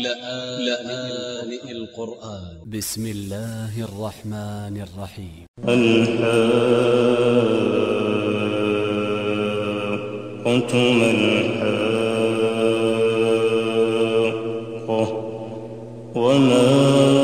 لآن القرآن. ب س م الله الرحمن الرحيم. الحاقة ما الحاقة وما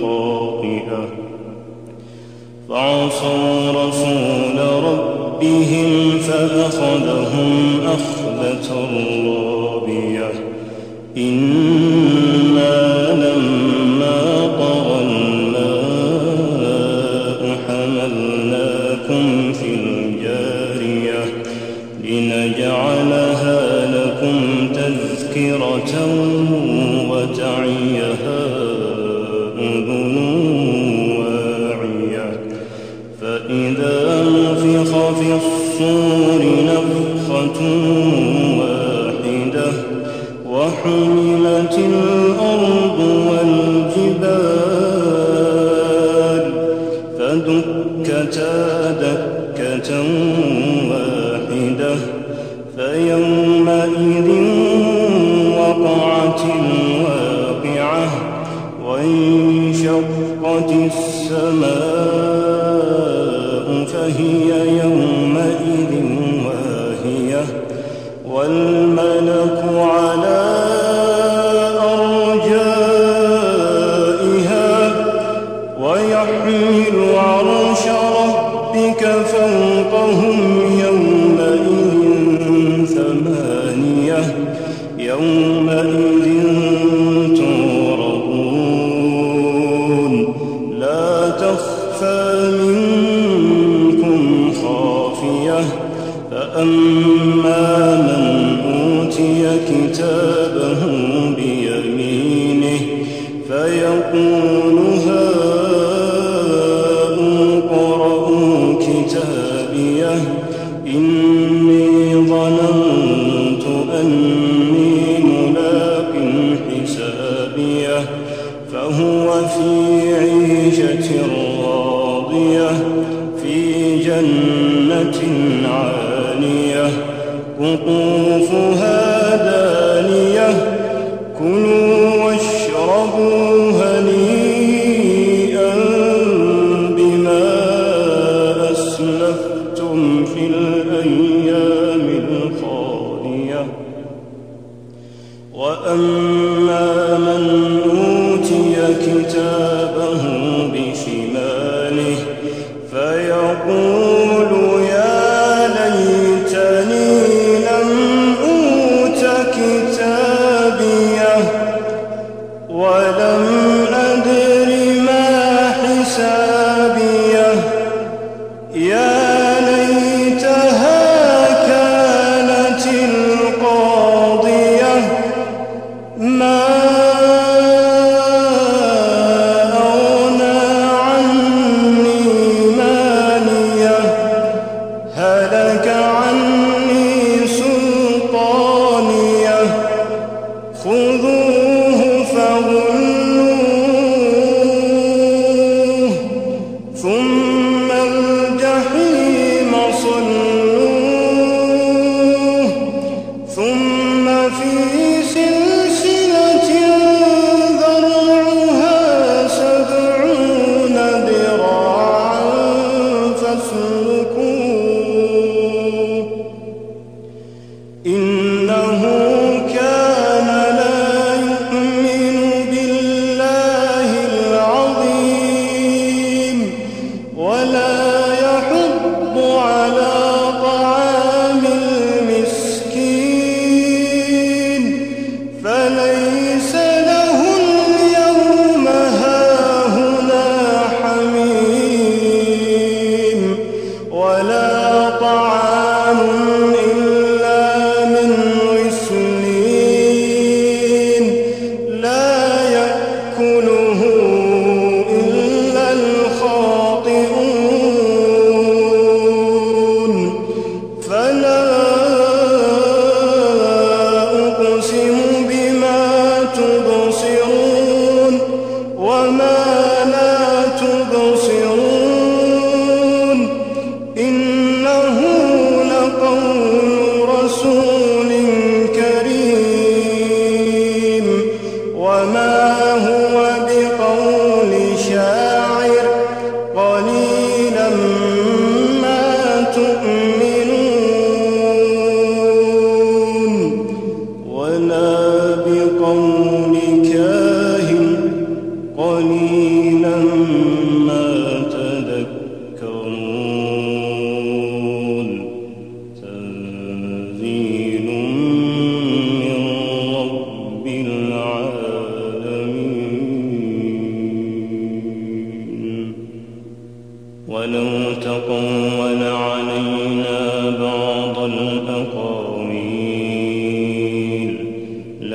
بالخاطئة فعصوا رسول ربهم فأخذهم أخذة رابية وانشقت السماء فهي يومئذ واهية فأما من أوتي كتابه بيمينه فيقول هاؤم اقرءوا كتابيه إني ظننت أني ملاق حسابيه فهو في عيشة راضية في جنة قطوفها ولم عليه بقول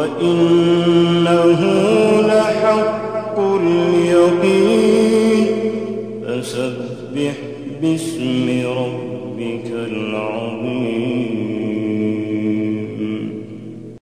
وإنه